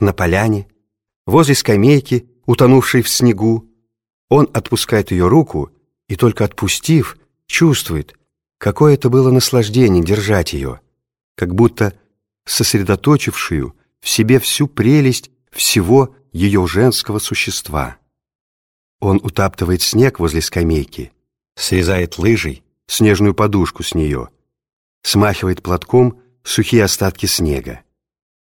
на поляне, возле скамейки, утонувшей в снегу. Он отпускает ее руку и, только отпустив, чувствует, какое это было наслаждение держать ее, как будто сосредоточившую в себе всю прелесть всего ее женского существа. Он утаптывает снег возле скамейки, срезает лыжей снежную подушку с нее, смахивает платком сухие остатки снега.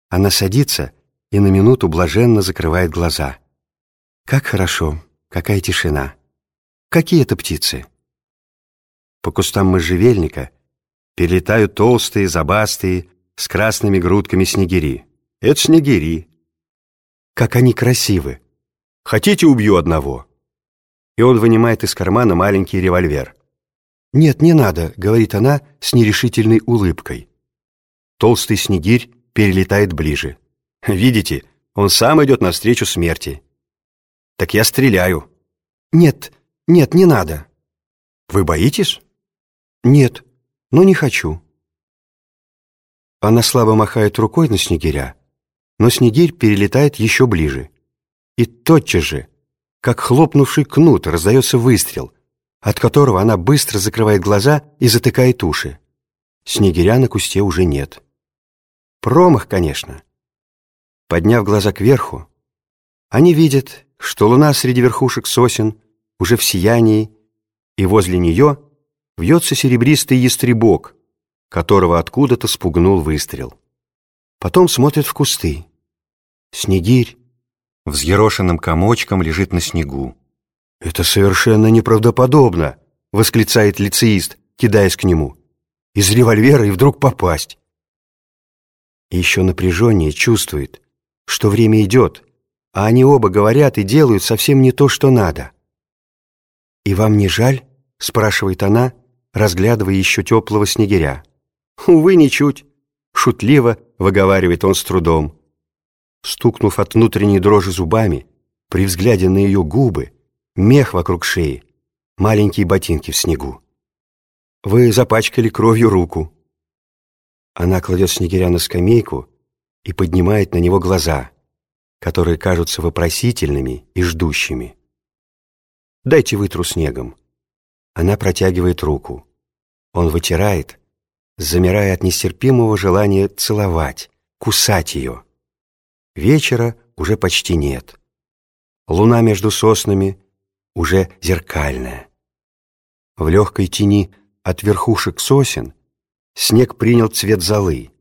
Она садится и на минуту блаженно закрывает глаза. Как хорошо, какая тишина. Какие это птицы? По кустам можжевельника перелетают толстые, забастые, с красными грудками снегири. Это снегири. Как они красивы. Хотите, убью одного? И он вынимает из кармана маленький револьвер. «Нет, не надо», — говорит она с нерешительной улыбкой. Толстый снегирь перелетает ближе. «Видите, он сам идет навстречу смерти». «Так я стреляю». «Нет, нет, не надо». «Вы боитесь?» «Нет, но не хочу». Она слабо махает рукой на снегиря, но снегирь перелетает еще ближе. И тотчас же, как хлопнувший кнут, раздается выстрел, от которого она быстро закрывает глаза и затыкает уши. Снегиря на кусте уже нет. Промах, конечно. Подняв глаза кверху, они видят, что луна среди верхушек сосен уже в сиянии, и возле нее вьется серебристый ястребок — которого откуда-то спугнул выстрел. Потом смотрит в кусты. Снегирь взъерошенным комочком лежит на снегу. «Это совершенно неправдоподобно!» — восклицает лицеист, кидаясь к нему. «Из револьвера и вдруг попасть!» И еще напряжение чувствует, что время идет, а они оба говорят и делают совсем не то, что надо. «И вам не жаль?» — спрашивает она, разглядывая еще теплого снегиря. «Увы, ничуть», — шутливо выговаривает он с трудом. Стукнув от внутренней дрожи зубами, при взгляде на ее губы, мех вокруг шеи, маленькие ботинки в снегу. «Вы запачкали кровью руку». Она кладет снегиря на скамейку и поднимает на него глаза, которые кажутся вопросительными и ждущими. «Дайте вытру снегом». Она протягивает руку. Он вытирает, замирая от нестерпимого желания целовать, кусать ее. Вечера уже почти нет. Луна между соснами уже зеркальная. В легкой тени от верхушек сосен снег принял цвет золы,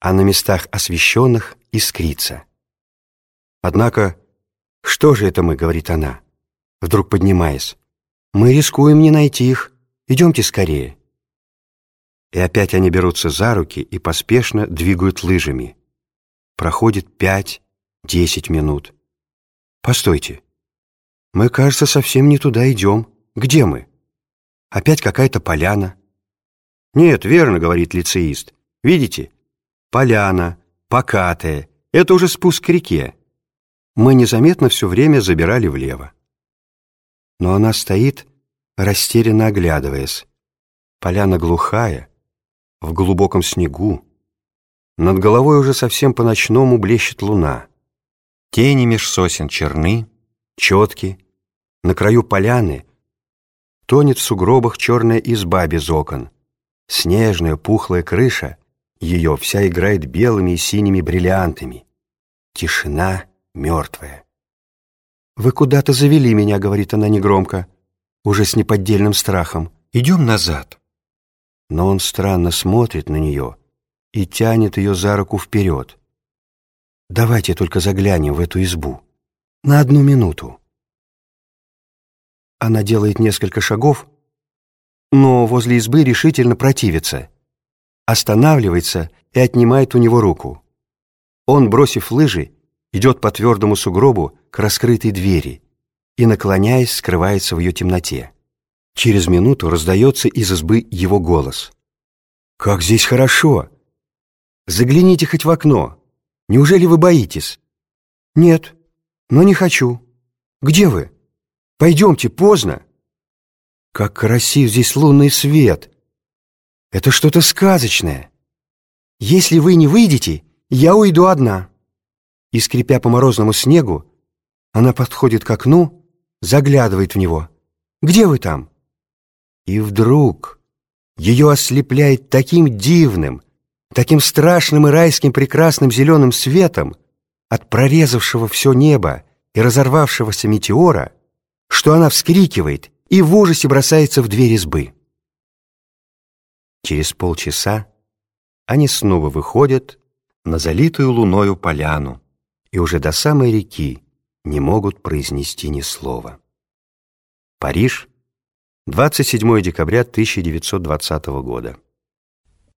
а на местах освещенных искрится. Однако, что же это мы, говорит она, вдруг поднимаясь, мы рискуем не найти их, идемте скорее. И опять они берутся за руки и поспешно двигают лыжами. Проходит пять-десять минут. Постойте. Мы, кажется, совсем не туда идем. Где мы? Опять какая-то поляна. Нет, верно, говорит лицеист. Видите? Поляна, покатая. Это уже спуск к реке. Мы незаметно все время забирали влево. Но она стоит, растерянно оглядываясь. Поляна глухая, в глубоком снегу. Над головой уже совсем по-ночному блещет луна. Тени меж сосен черны, четки. На краю поляны тонет в сугробах черная изба без окон. Снежная пухлая крыша ее вся играет белыми и синими бриллиантами. Тишина мертвая. «Вы куда-то завели меня», — говорит она негромко, уже с неподдельным страхом. «Идем назад» но он странно смотрит на нее и тянет ее за руку вперед. «Давайте только заглянем в эту избу. На одну минуту». Она делает несколько шагов, но возле избы решительно противится, останавливается и отнимает у него руку. Он, бросив лыжи, идет по твердому сугробу к раскрытой двери и, наклоняясь, скрывается в ее темноте. Через минуту раздается из избы его голос. «Как здесь хорошо! Загляните хоть в окно. Неужели вы боитесь?» «Нет, но не хочу. Где вы? Пойдемте, поздно!» «Как красив здесь лунный свет! Это что-то сказочное! Если вы не выйдете, я уйду одна!» и, скрипя по морозному снегу, она подходит к окну, заглядывает в него. «Где вы там?» И вдруг ее ослепляет таким дивным, таким страшным и райским прекрасным зеленым светом от прорезавшего все небо и разорвавшегося метеора, что она вскрикивает и в ужасе бросается в дверь избы. Через полчаса они снова выходят на залитую луною поляну и уже до самой реки не могут произнести ни слова. Париж, 27 декабря 1920 года.